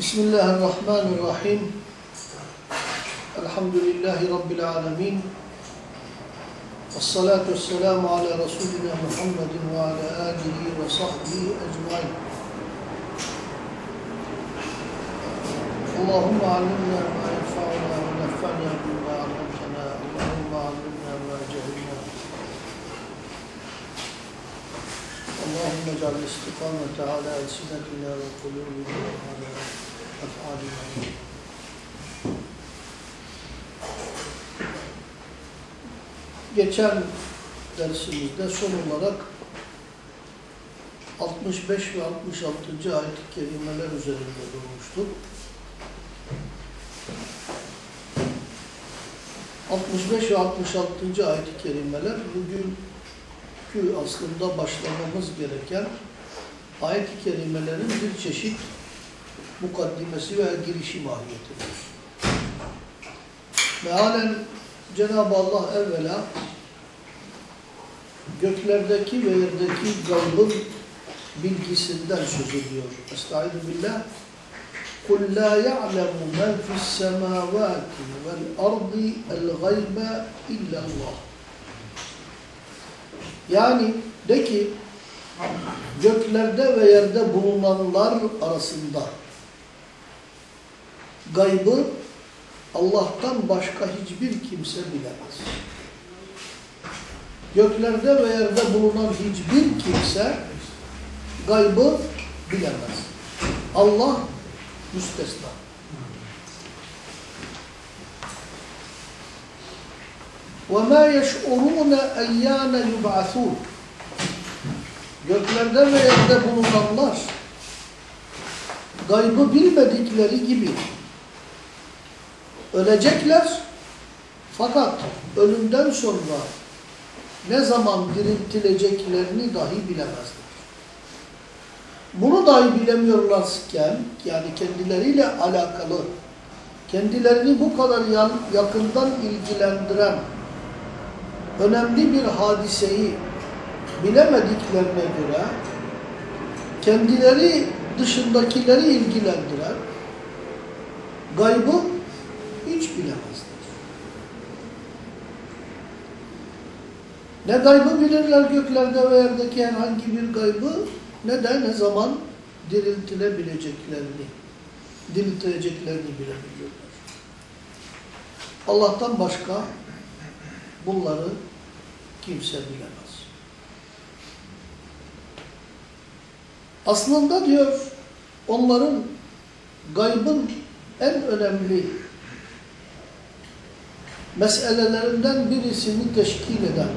بسم الله الرحمن الرحيم. الحمد لله رب العالمين. والصلاة والسلام على رسولنا محمد وعلى آله وصحبه أجمعين. اللهم علمنا ما ينفعنا ونفعنا بما علمتنا. اللهم علمنا ما جهلنا. اللهم اجعل الاستقامة على ألسنتنا وقلوبنا وعلى Geçen dersimizde son olarak 65 ve 66. ayet-i kerimeler üzerinde durmuştuk. 65 ve 66. ayet-i kerimeler bugünkü aslında başlamamız gereken ayet-i kerimelerin bir çeşit mukaddimesi ve girişi mahiyetidir. Mealen Cenab-ı Allah evvela göklerdeki ve yerdeki gaybın bilgisinden söz ediyor. Estaizu billah. قُلْ لَا يَعْلَمُ مَنْ فِي السَّمَاوَاتِ وَالْأَرْضِ الْغَيْبَ اِلَّا اللّٰهِ Yani de ki göklerde ve yerde bulunanlar arasında gaybı Allah'tan başka hiçbir kimse bilemez. Göklerde ve yerde bulunan hiçbir kimse gaybı bilemez. Allah müstesna. وَمَا يَشْعُرُونَ اَيَّانَ يُبْعَثُونَ Göklerde ve yerde bulunanlar gaybı bilmedikleri gibi ölecekler fakat ölümden sonra ne zaman diriltileceklerini dahi bilemezler. Bunu dahi bilemiyorlarken yani kendileriyle alakalı kendilerini bu kadar yakından ilgilendiren önemli bir hadiseyi bilemediklerine göre kendileri dışındakileri ilgilendiren gaybı hiç bilemezler. Ne gaybı bilirler göklerde ve yerdeki herhangi bir gaybı ne de ne zaman diriltilebileceklerini, diriltileceklerini bilebiliyorlar. Allah'tan başka bunları kimse bilemez. Aslında diyor onların gaybın en önemli meselelerinden birisini teşkil eden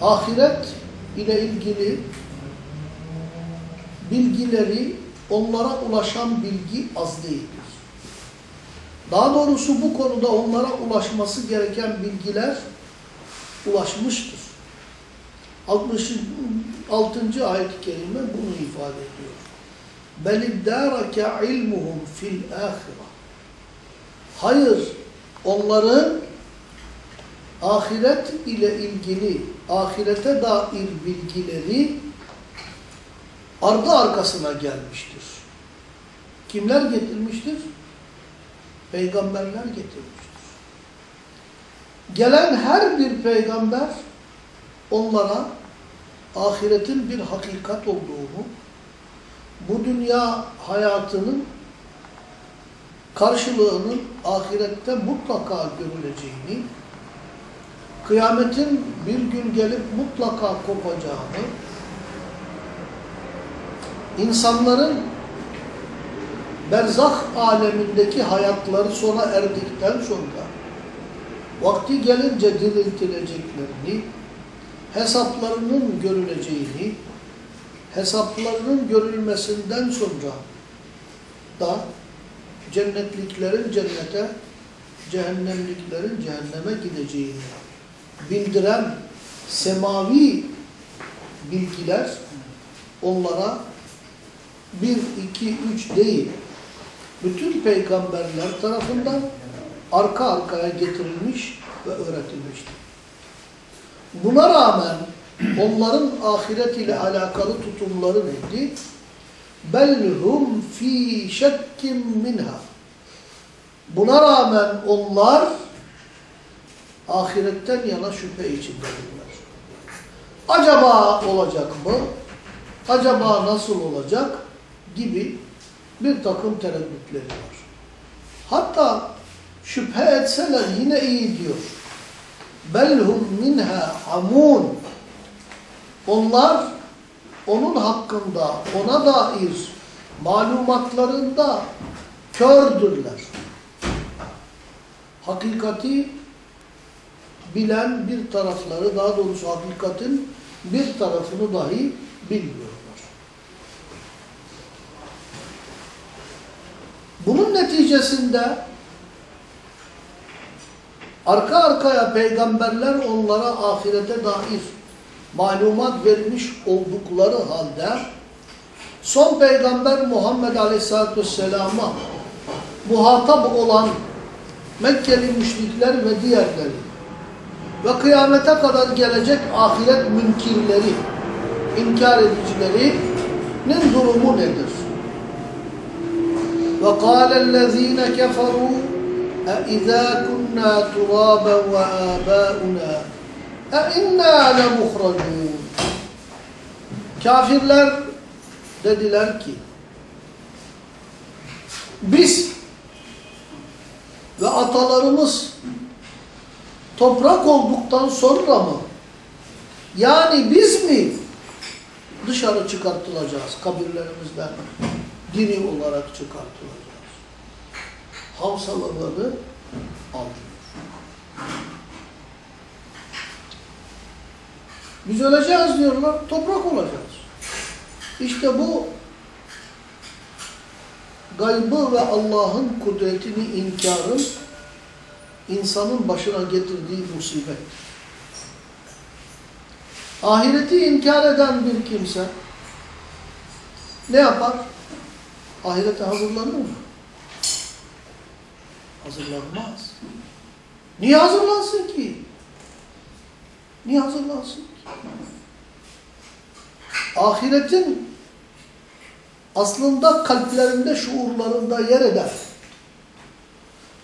ahiret ile ilgili bilgileri onlara ulaşan bilgi az değildir. Daha doğrusu bu konuda onlara ulaşması gereken bilgiler ulaşmıştır. 66. ayet-i kerime bunu ifade ediyor. بَلِدَّارَكَ عِلْمُهُمْ فِي الْآخِرَةِ Hayır, onların ahiret ile ilgili, ahirete dair bilgileri ardı arkasına gelmiştir. Kimler getirmiştir? Peygamberler getirmiştir. Gelen her bir peygamber onlara ahiretin bir hakikat olduğunu, bu dünya hayatının karşılığının ahirette mutlaka görüleceğini, kıyametin bir gün gelip mutlaka kopacağını, insanların berzah alemindeki hayatları sona erdikten sonra vakti gelince diriltileceklerini, hesaplarının görüleceğini, hesaplarının görülmesinden sonra da cennetliklerin cennete, cehennemliklerin cehenneme gideceğini bildiren semavi bilgiler onlara bir, iki, üç değil, bütün peygamberler tarafından arka arkaya getirilmiş ve öğretilmiştir. Buna rağmen onların ahiret ile alakalı tutumları neydi? Bel hum fi şekkim minha. Buna rağmen onlar ahiretten yana şüphe içindedirler. Acaba olacak mı? Acaba nasıl olacak? Gibi bir takım tereddütleri var. Hatta şüphe etseler yine iyi diyor. Belhum minha amun. Onlar onun hakkında, ona dair malumatlarında kördürler. Hakikati bilen bir tarafları, daha doğrusu hakikatin bir tarafını dahi bilmiyorlar. Bunun neticesinde arka arkaya peygamberler onlara ahirete dair malumat vermiş oldukları halde son peygamber Muhammed Aleyhisselatü Vesselam'a muhatap olan Mekkeli müşrikler ve diğerleri ve kıyamete kadar gelecek ahiret münkirleri, inkar edicilerinin durumu nedir? وقال الذين كفروا أإذا كنا ترابا وآباؤنا e inna lemuhracun. Kafirler dediler ki biz ve atalarımız toprak olduktan sonra mı yani biz mi dışarı çıkartılacağız kabirlerimizden diri olarak çıkartılacağız. Hamsalarını aldı. Biz öleceğiz diyorlar, toprak olacağız. İşte bu gaybı ve Allah'ın kudretini inkarın insanın başına getirdiği musibet. Ahireti inkar eden bir kimse ne yapar? Ahirete hazırlanır mı? Hazırlanmaz. Niye hazırlansın ki? Niye hazırlansın ki? Ahiretin aslında kalplerinde, şuurlarında yer eder.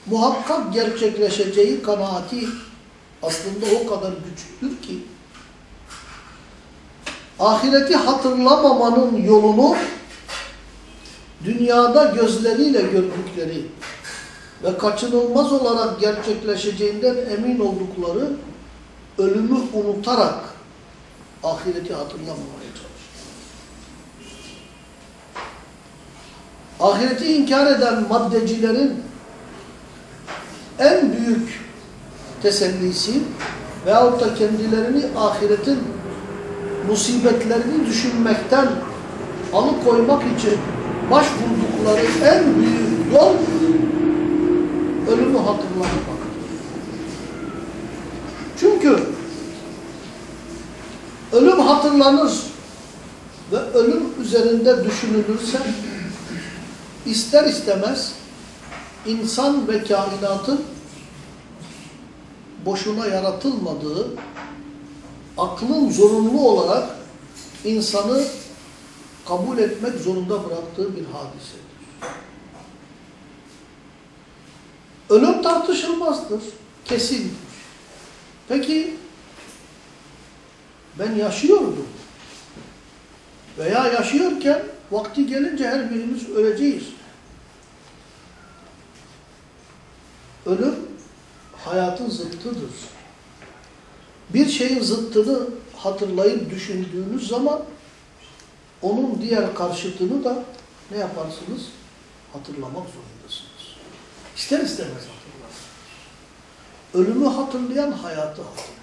Muhakkak gerçekleşeceği kanaati aslında o kadar güçlüdür ki ahireti hatırlamamanın yolunu dünyada gözleriyle gördükleri ve kaçınılmaz olarak gerçekleşeceğinden emin oldukları ölümü unutarak ahireti hatırlamamaya çalışır. Ahireti inkar eden maddecilerin en büyük tesellisi veyahut da kendilerini ahiretin musibetlerini düşünmekten alıkoymak için başvurdukları en büyük yol ölümü hatırlamak. Çünkü hatırlanır ve ölüm üzerinde düşünülürse ister istemez insan ve kainatın boşuna yaratılmadığı aklın zorunlu olarak insanı kabul etmek zorunda bıraktığı bir hadisedir. Ölüm tartışılmazdır, kesindir. Peki ben yaşıyordum veya yaşıyorken vakti gelince her birimiz öleceğiz. Ölüm hayatın zıttıdır. Bir şeyin zıttını hatırlayıp düşündüğünüz zaman onun diğer karşıtını da ne yaparsınız? Hatırlamak zorundasınız. İster istemez hatırlarsınız. Ölümü hatırlayan hayatı hatırlar.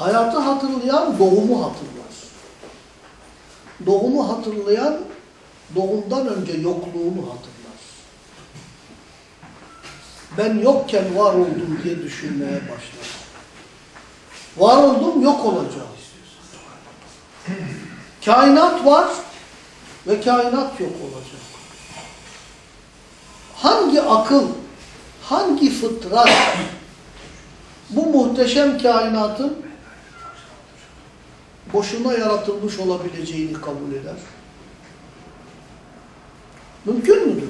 Hayatı hatırlayan doğumu hatırlar. Doğumu hatırlayan doğumdan önce yokluğunu hatırlar. Ben yokken var oldum diye düşünmeye başlar. Var oldum yok olacağım. Kainat var ve kainat yok olacak. Hangi akıl, hangi fıtrat bu muhteşem kainatın boşuna yaratılmış olabileceğini kabul eder? Mümkün müdür?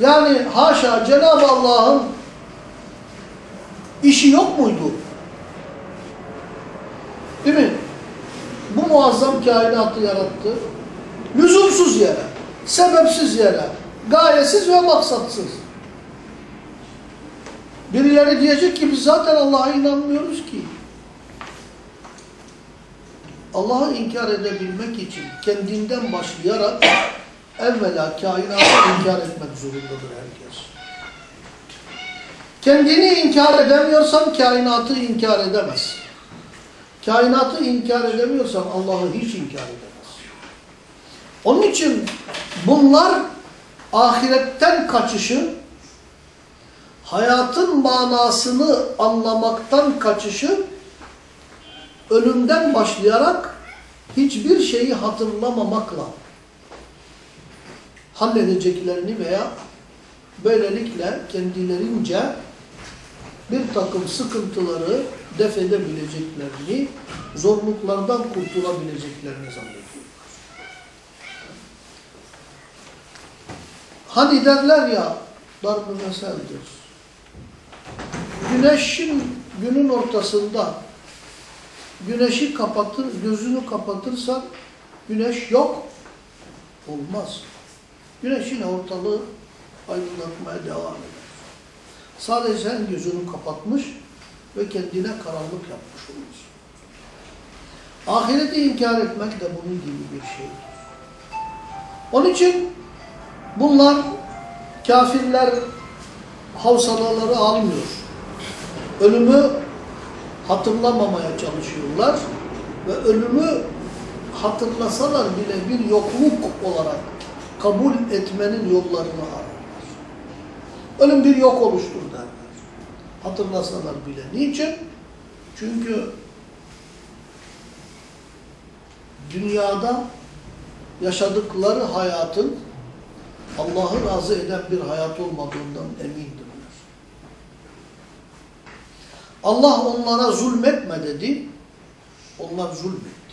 Yani haşa Cenab-ı Allah'ın işi yok muydu? Değil mi? Bu muazzam kainatı yarattı. Lüzumsuz yere, sebepsiz yere, gayesiz ve maksatsız. Birileri diyecek ki biz zaten Allah'a inanmıyoruz ki. Allah'ı inkar edebilmek için kendinden başlayarak evvela kainatı inkar etmek zorundadır herkes. Kendini inkar edemiyorsan kainatı inkar edemez. Kainatı inkar edemiyorsan Allah'ı hiç inkar edemez. Onun için bunlar ahiretten kaçışı, hayatın manasını anlamaktan kaçışı, ölümden başlayarak hiçbir şeyi hatırlamamakla halledeceklerini veya böylelikle kendilerince bir takım sıkıntıları def edebileceklerini, zorluklardan kurtulabileceklerini zannediyorlar. Hani derler ya, darb meseldir. Güneşin günün ortasında güneşi kapatır, gözünü kapatırsan güneş yok, olmaz. Güneş yine ortalığı aydınlatmaya devam eder. Sadece sen gözünü kapatmış ve kendine karanlık yapmış olursun. Ahireti inkar etmek de bunun gibi bir şeydir. Onun için bunlar kafirler havsalaları almıyor. Ölümü hatırlamamaya çalışıyorlar ve ölümü hatırlasalar bile bir yokluk olarak kabul etmenin yollarını ararlar. Ölüm bir yok oluştur derler. Hatırlasalar bile. Niçin? Çünkü dünyada yaşadıkları hayatın Allah'ı razı eden bir hayat olmadığından emindirler. Allah onlara zulmetme dedi. Onlar zulmetti.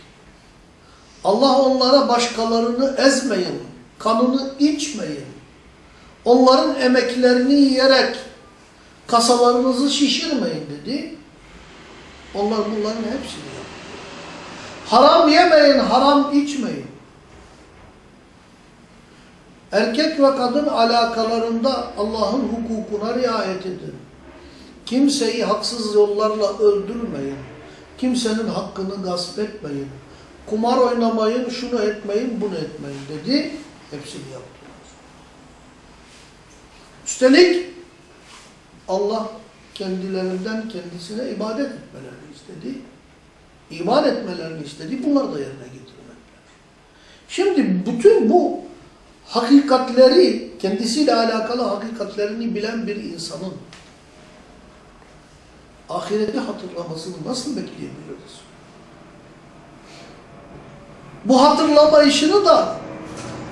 Allah onlara başkalarını ezmeyin, kanını içmeyin. Onların emeklerini yiyerek kasalarınızı şişirmeyin dedi. Onlar bunların hepsini yaptı. Haram yemeyin, haram içmeyin. Erkek ve kadın alakalarında Allah'ın hukukuna riayet edin. Kimseyi haksız yollarla öldürmeyin. Kimsenin hakkını gasp etmeyin. Kumar oynamayın, şunu etmeyin, bunu etmeyin dedi. Hepsini yaptılar. Üstelik Allah kendilerinden kendisine ibadet etmelerini istedi. İman etmelerini istedi. Bunları da yerine getirmediler. Şimdi bütün bu hakikatleri, kendisiyle alakalı hakikatlerini bilen bir insanın ahireti hatırlamasını nasıl bekleyebiliriz? Bu hatırlama işini da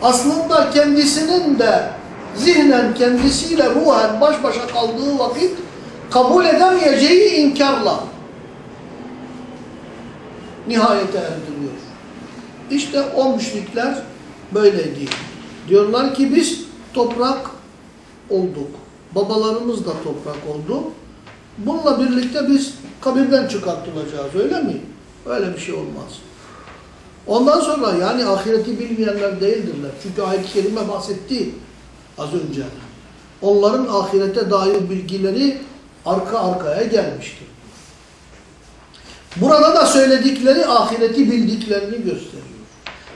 aslında kendisinin de zihnen kendisiyle ruhen baş başa kaldığı vakit kabul edemeyeceği inkarla nihayete erdiriyor. İşte o müşrikler böyleydi. Diyorlar ki biz toprak olduk. Babalarımız da toprak oldu. Bununla birlikte biz kabirden çıkartılacağız öyle mi? Öyle bir şey olmaz. Ondan sonra yani ahireti bilmeyenler değildirler. Çünkü ayet-i kerime bahsetti az önce. Onların ahirete dair bilgileri arka arkaya gelmiştir. Burada da söyledikleri ahireti bildiklerini gösteriyor.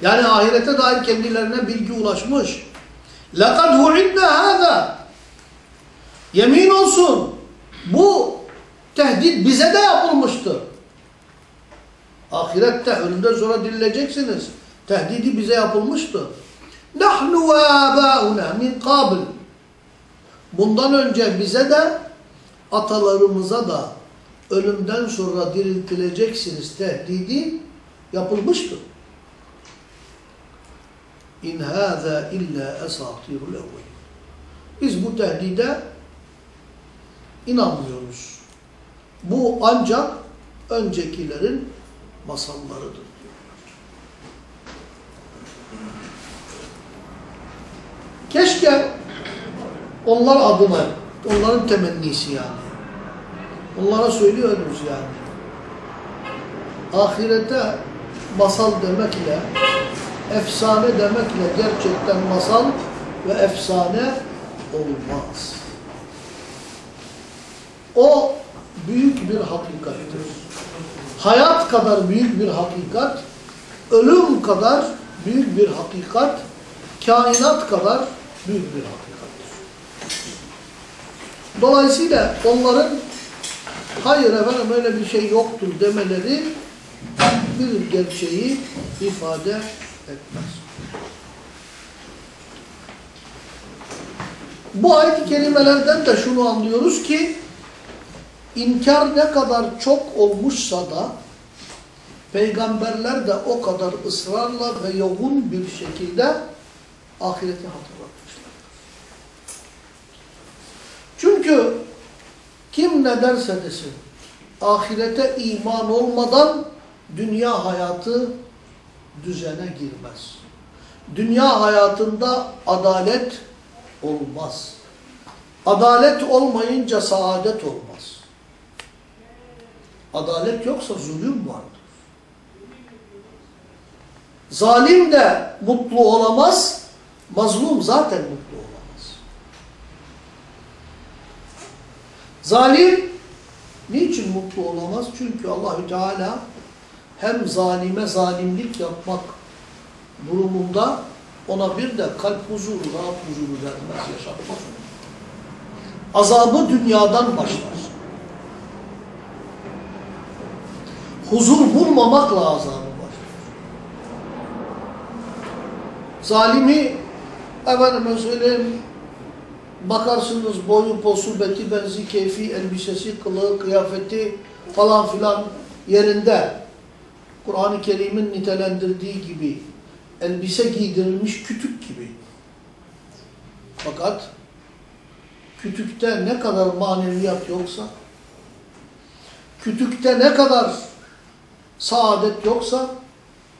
Yani ahirete dair kendilerine bilgi ulaşmış. لَقَدْ هُعِدْنَا هَذَا Yemin olsun bu tehdit bize de yapılmıştır. Ahirette ölümden sonra dirileceksiniz. Tehdidi bize yapılmıştır. Nahnu ve abauna min kabl. Bundan önce bize de atalarımıza da ölümden sonra diriltileceksiniz tehdidi yapılmıştır. İn hâzâ illâ esâtirul evvelin. Biz bu tehdide inanmıyoruz. Bu ancak öncekilerin masallarıdır. Keşke onlar adına, onların temennisi yani. Onlara söylüyoruz yani. Ahirete masal demekle, efsane demekle gerçekten masal ve efsane olmaz. O büyük bir hakikattir. Hayat kadar büyük bir hakikat, ölüm kadar büyük bir hakikat, kainat kadar büyük bir hakikattir. Dolayısıyla onların hayır efendim öyle bir şey yoktur demeleri bir gerçeği ifade etmez. Bu ayet-i kerimelerden de şunu anlıyoruz ki inkar ne kadar çok olmuşsa da peygamberler de o kadar ısrarla ve yoğun bir şekilde ahireti hatırlatmışlar. Çünkü kim ne derse desin ahirete iman olmadan dünya hayatı düzene girmez. Dünya hayatında adalet olmaz. Adalet olmayınca saadet olmaz. Adalet yoksa zulüm vardır. Zalim de mutlu olamaz, mazlum zaten mutlu olamaz. Zalim niçin mutlu olamaz? Çünkü Allahü Teala hem zalime zalimlik yapmak durumunda ona bir de kalp huzuru, rahat huzuru vermez, yaşatmaz. Azabı dünyadan başlar. Huzur bulmamakla azabı başlar. Zalimi efendime söyleyeyim bakarsınız boyu, posu, beti, benzi, keyfi, elbisesi, kılığı, kıyafeti falan filan yerinde. Kur'an-ı Kerim'in nitelendirdiği gibi elbise giydirilmiş kütük gibi. Fakat kütükte ne kadar maneviyat yoksa, kütükte ne kadar saadet yoksa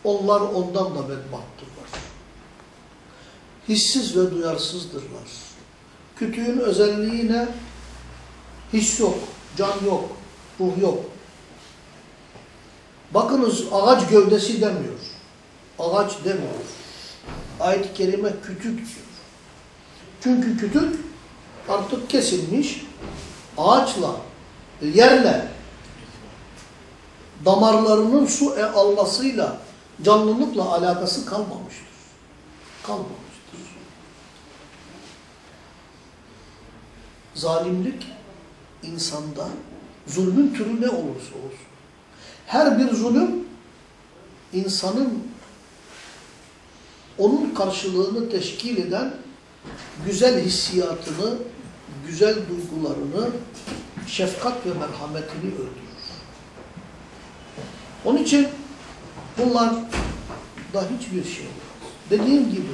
onlar ondan da bedbahttırlar. Hissiz ve duyarsızdırlar. Kütüğün özelliği ne? His yok, can yok, ruh yok. Bakınız ağaç gövdesi demiyor. Ağaç demiyor. Ayet-i kerime kütük diyor. Çünkü kütük artık kesilmiş ağaçla, yerle, damarlarının su e almasıyla, canlılıkla alakası kalmamıştır. Kalmamıştır. Zalimlik insanda, zulmün türü ne olursa olsun. Her bir zulüm insanın onun karşılığını teşkil eden güzel hissiyatını, güzel duygularını, şefkat ve merhametini öldürür. Onun için bunlar da hiçbir şey yok. Dediğim gibi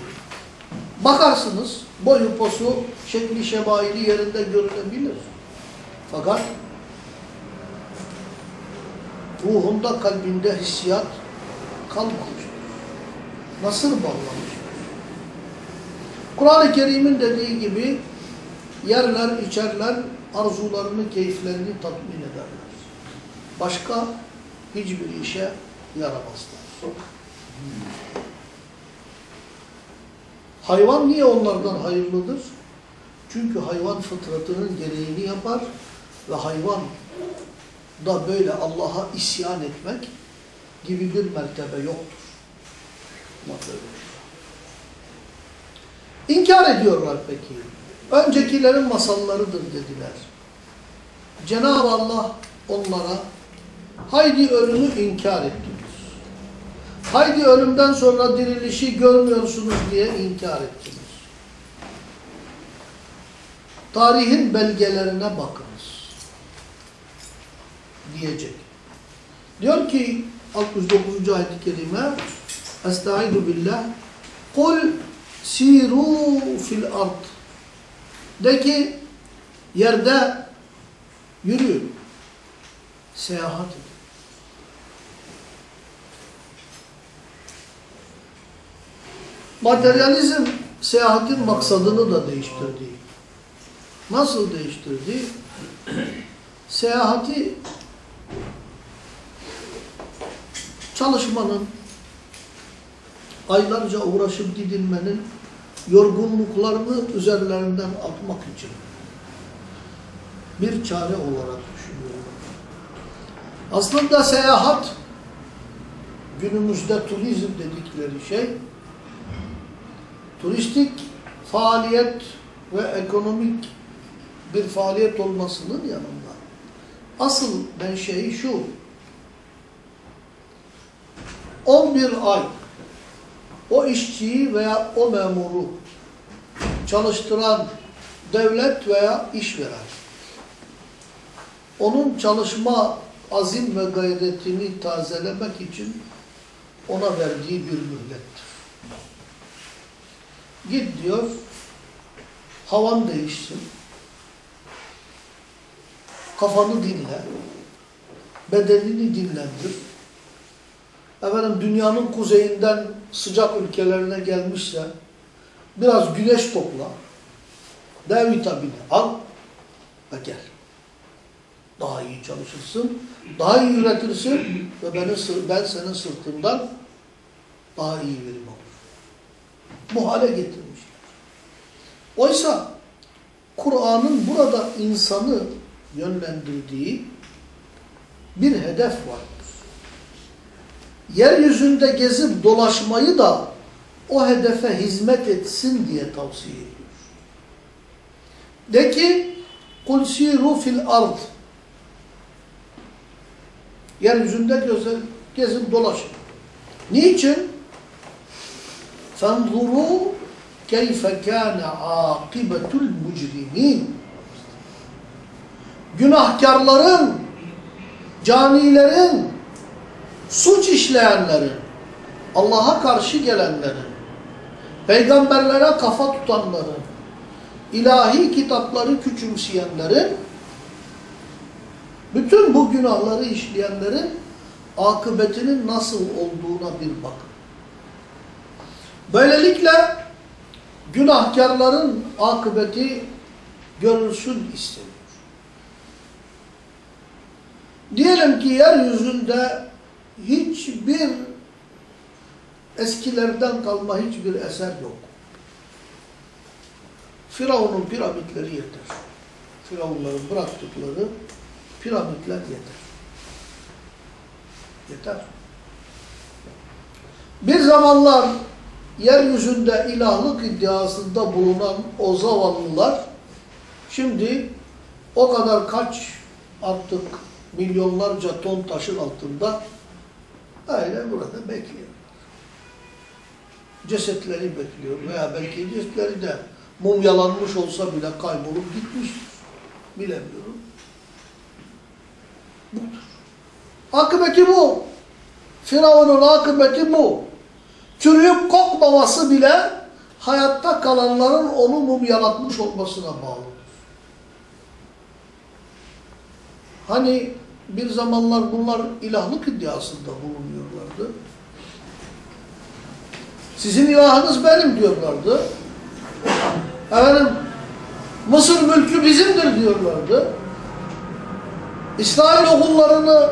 bakarsınız boyu posu, şekli şemaili yerinde görülebilir. Fakat ruhunda, kalbinde hissiyat kalmamıştır. Nasır bağlamıştır. Kur'an-ı Kerim'in dediği gibi yerler, içerler, arzularını, keyiflerini tatmin ederler. Başka hiçbir işe yaramazlar. Hayvan niye onlardan hayırlıdır? Çünkü hayvan fıtratının gereğini yapar ve hayvan da böyle Allah'a isyan etmek gibi bir mertebe yoktur. İnkar ediyorlar peki. Öncekilerin masallarıdır dediler. Cenab-ı Allah onlara haydi ölümü inkar ettiniz. Haydi ölümden sonra dirilişi görmüyorsunuz diye inkar ettiniz. Tarihin belgelerine bakınız. Diyecek. Diyor ki 69. ayet-i kerime Estaizu billah Kul siru fil ard De ki yerde yürüyün. Seyahat edin. Materyalizm seyahatin maksadını da değiştirdi. Nasıl değiştirdi? Seyahati çalışmanın, aylarca uğraşıp didinmenin yorgunluklarını üzerlerinden atmak için bir çare olarak düşünüyorum. Aslında seyahat günümüzde turizm dedikleri şey turistik faaliyet ve ekonomik bir faaliyet olmasının yanında asıl menşei şu 11 ay o işçiyi veya o memuru çalıştıran devlet veya işveren onun çalışma azim ve gayretini tazelemek için ona verdiği bir mühlettir. Git diyor, havan değişsin, kafanı dinle, bedenini dinlendir. Efendim dünyanın kuzeyinden sıcak ülkelerine gelmişse biraz güneş topla, D vitamini al ve gel. Daha iyi çalışırsın, daha iyi üretirsin ve benim, ben senin sırtımdan daha iyi verim. Bu hale getirmişler. Oysa Kur'an'ın burada insanı yönlendirdiği bir hedef vardır. Yeryüzünde gezip dolaşmayı da o hedefe hizmet etsin diye tavsiye ediyor. De ki kul siru fil ard Yeryüzünde gözle- gezin dolaşın. Niçin? فَانْظُرُوا كَيْفَ كَانَ عَاقِبَةُ الْمُجْرِمِينَ Günahkarların, canilerin, suç işleyenlerin, Allah'a karşı gelenlerin, peygamberlere kafa tutanların, ilahi kitapları küçümseyenlerin, bütün bu günahları işleyenlerin akıbetinin nasıl olduğuna bir bakın. Böylelikle günahkarların akıbeti görülsün isteniyor. Diyelim ki yeryüzünde hiçbir eskilerden kalma hiçbir eser yok. Firavun'un piramitleri yeter. Firavunların bıraktıkları piramitler yeter. Yeter. Bir zamanlar yeryüzünde ilahlık iddiasında bulunan o zavallılar şimdi o kadar kaç artık milyonlarca ton taşın altında öyle burada bekliyor. Cesetleri bekliyor veya belki cesetleri de mumyalanmış olsa bile kaybolup gitmiştir. Bilemiyorum. Budur. Akıbeti bu. Firavun'un akıbeti bu. Çürüyüp kokmaması bile hayatta kalanların onu mumyalatmış olmasına bağlıdır. Hani bir zamanlar bunlar ilahlık iddiasında bulunuyorlardı. Sizin ilahınız benim diyorlardı. Efendim, Mısır mülkü bizimdir diyorlardı. İsrail oğullarını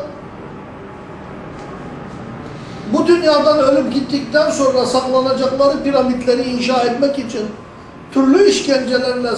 bu dünyadan ölüp gittikten sonra saklanacakları piramitleri inşa etmek için türlü işkencelerle